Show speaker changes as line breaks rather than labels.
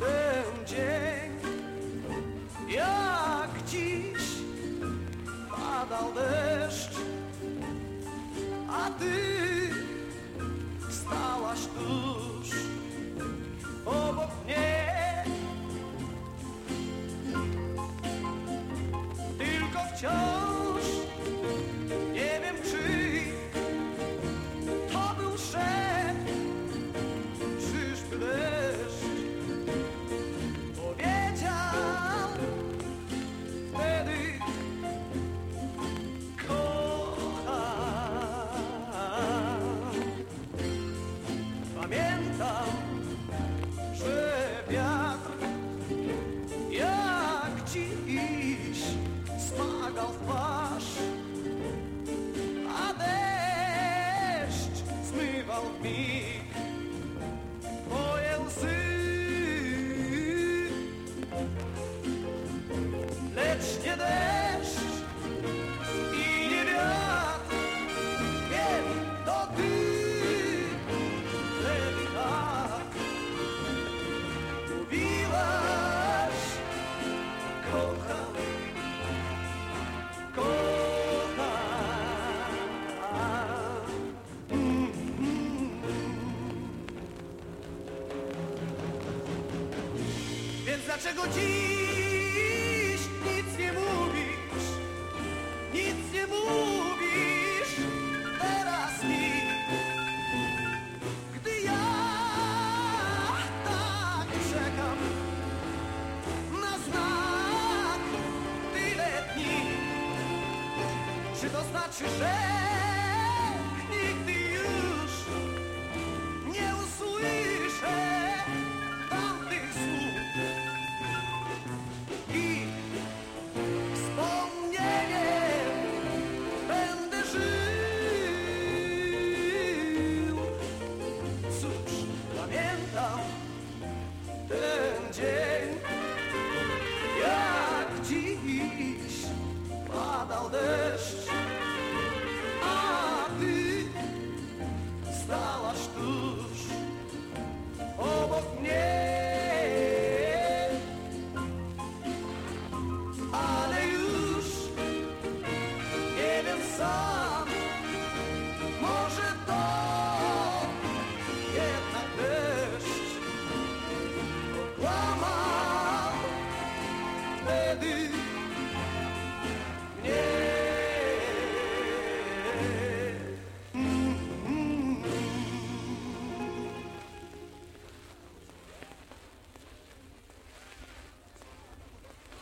Ten dzień, jak dziś padał deszcz, a ty stałaś tuż Pamiętam, że wiatr jak dziś smagał w twarz, a deszcz zmywał w mig dlaczego dziś nic nie mówisz? Nic nie mówisz teraz mi, gdy ja tak czekam na znak tyle dni. Czy to znaczy, że ten dzień, jak dziś padał deszcz, deszcz